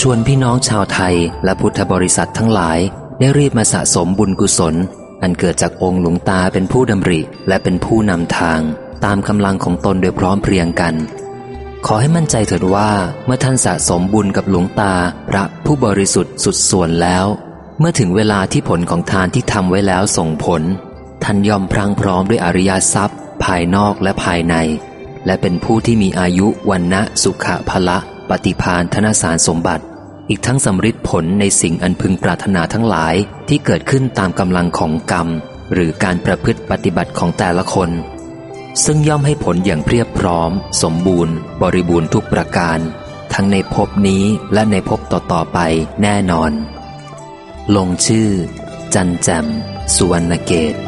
ชวนพี่น้องชาวไทยและพุทธบริษัททั้งหลายได้รีบมาสะสมบุญกุศล อันเกิดจากองค์หลวงตาเป็นผู้ดำริและเป็นผู้นำทาง ตามกำลังของตนโดยพร้อมเพรียงกัน ขอให้มั่นใจเถิดว่าเมื่อท่านสะสมบุญกับหลวงตาพระผู้บริสุทธิ์สุดส่วนแล้ว เมื่อถึงเวลาที่ผลของทานที่ทำไว้แล้วส่งผล ท่านยอมพรังพร้อมด้วยอริยทรัพย์ ภายนอกและภายใน และเป็นผู้ที่มีอายุวันนะสุขะพละ ปฏิพานธนสารสมบัติ อีกทั้งสำริดผลในสิ่งอันพึงปรารถนาทั้งหลายที่เกิดขึ้นตามกำลังของกรรม หรือการประพฤติปฏิบัติของแต่ละคน ซึ่งย่อมให้ผลอย่างเพียบพร้อม สมบูรณ์ บริบูรณ์ทุกประการ ทั้งในภพนี้และในภพต่อๆไปแน่นอน ลงชื่อ จันแจมสุวรรณเกต